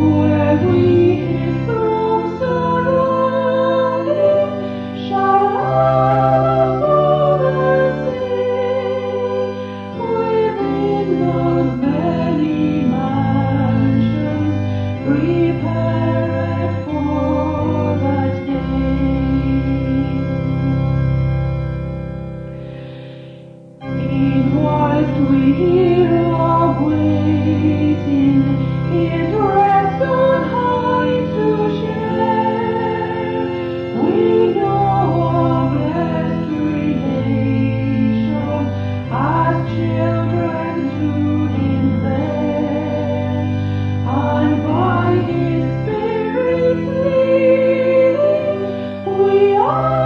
مر گئی Whoa!